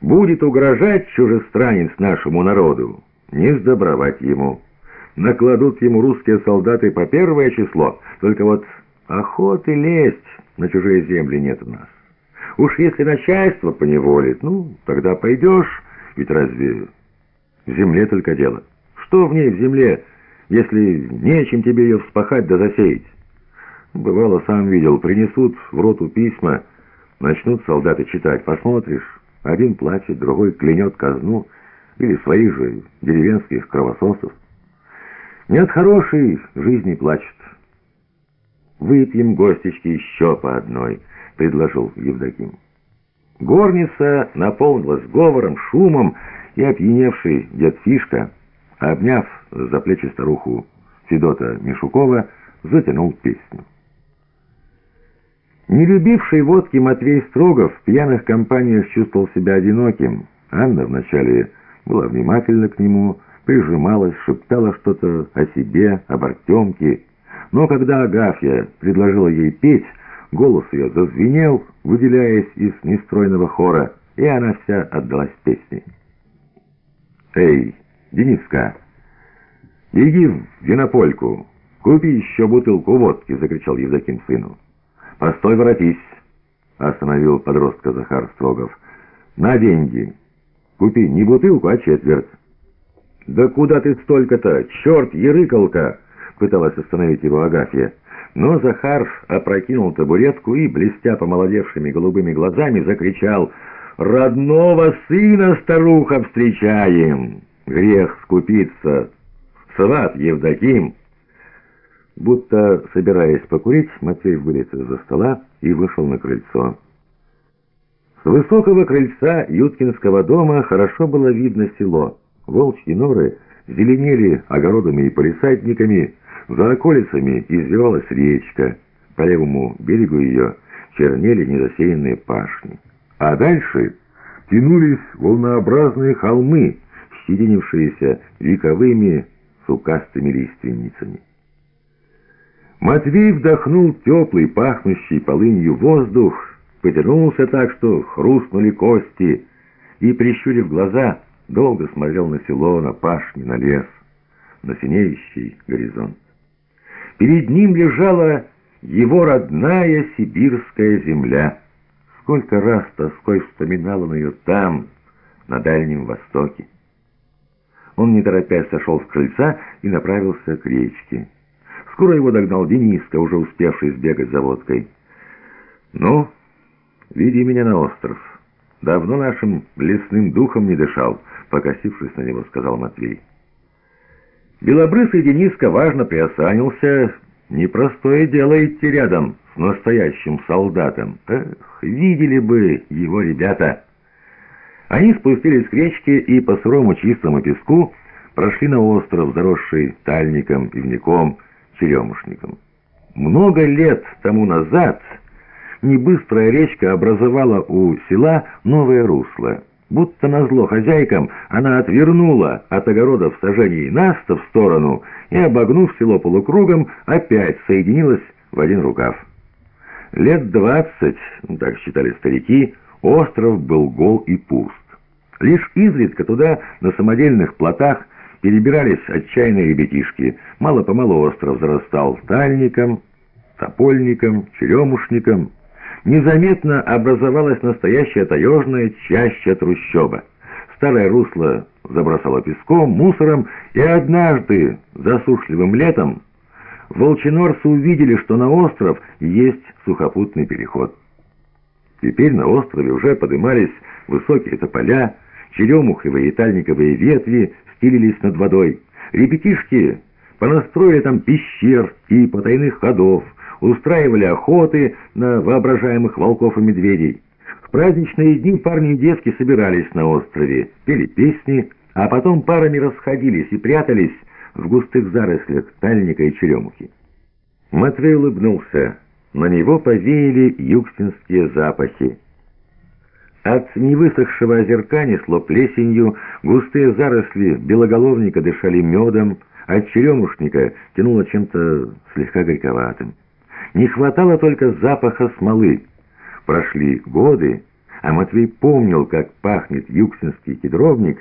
Будет угрожать чужестранец нашему народу, не сдобровать ему. Накладут ему русские солдаты по первое число, только вот охоты лезть на чужие земли нет у нас. Уж если начальство поневолит, ну, тогда пойдешь, ведь разве в земле только дело? Что в ней в земле, если нечем тебе ее вспахать да засеять? Бывало, сам видел, принесут в роту письма, начнут солдаты читать, посмотришь, один плачет, другой клянет казну или своих же деревенских кровососов. Нет хорошей жизни плачет. «Выпьем, гостечки, еще по одной», — предложил Евдоким. Горница наполнилась говором, шумом, и опьяневший дед Фишка, обняв за плечи старуху Федота Мишукова, затянул песню. Не любивший водки Матвей Строгов в пьяных компаниях чувствовал себя одиноким. Анна вначале была внимательна к нему, прижималась, шептала что-то о себе, об Артемке. Но когда Агафья предложила ей петь, голос ее зазвенел, выделяясь из нестройного хора, и она вся отдалась песне. «Эй, Дениска, беги в винопольку, купи еще бутылку водки!» — закричал Евдоким сыну. «Постой, воротись!» — остановил подростка Захар Строгов. «На деньги! Купи не бутылку, а четверть!» «Да куда ты столько-то? Черт, ерыкалка!» — пыталась остановить его Агафья. Но Захар опрокинул табуретку и, блестя помолодевшими голубыми глазами, закричал «Родного сына, старуха, встречаем! Грех скупиться! Сват Евдоким!» Будто, собираясь покурить, Матвей вылез из-за стола и вышел на крыльцо. С высокого крыльца Юткинского дома хорошо было видно село. Волчьи норы зеленели огородами и полисадниками, за околицами извивалась речка, по левому берегу ее чернели недосеянные пашни. А дальше тянулись волнообразные холмы, щетинившиеся вековыми сукастыми лиственницами. Матвей вдохнул теплый, пахнущий полынью воздух, потянулся так, что хрустнули кости, и, прищурив глаза, долго смотрел на село, на пашни, на лес, на синеющий горизонт. Перед ним лежала его родная сибирская земля. Сколько раз тоской вспоминал он ее там, на Дальнем Востоке. Он, не торопясь, сошел с крыльца и направился к речке. Скоро его догнал Дениска, уже успевший сбегать за водкой. «Ну, веди меня на остров. Давно нашим лесным духом не дышал», — покосившись на него, сказал Матвей. Белобрысый Дениска важно приосанился. Непростое дело идти рядом с настоящим солдатом. Эх, видели бы его ребята. Они спустились к речке и по сырому чистому песку прошли на остров, заросший тальником, пивником, черемушником. Много лет тому назад небыстрая речка образовала у села новое русло. Будто назло хозяйкам, она отвернула от огородов сажений наста в сторону и, обогнув село полукругом, опять соединилась в один рукав. Лет двадцать, так считали старики, остров был гол и пуст. Лишь изредка туда на самодельных плотах перебирались отчаянные ребятишки. Мало-помалу остров зарастал тальником, топольником, черемушником. Незаметно образовалась настоящая таежная чаща трущоба. Старое русло забросало песком, мусором, и однажды, засушливым летом, волчинорцы увидели, что на остров есть сухопутный переход. Теперь на острове уже подымались высокие тополя, черемуховые и тальниковые ветви стелились над водой. Ребятишки понастроили там пещер и потайных ходов, устраивали охоты на воображаемых волков и медведей. В праздничные дни парни и девки собирались на острове, пели песни, а потом парами расходились и прятались в густых зарослях тальника и черемухи. Матвей улыбнулся. На него повеяли югстинские запахи. От невысохшего озерка несло плесенью, густые заросли белоголовника дышали медом, от черемушника тянуло чем-то слегка горьковатым. Не хватало только запаха смолы. Прошли годы, А Матвей помнил, как пахнет юксинский кедровник,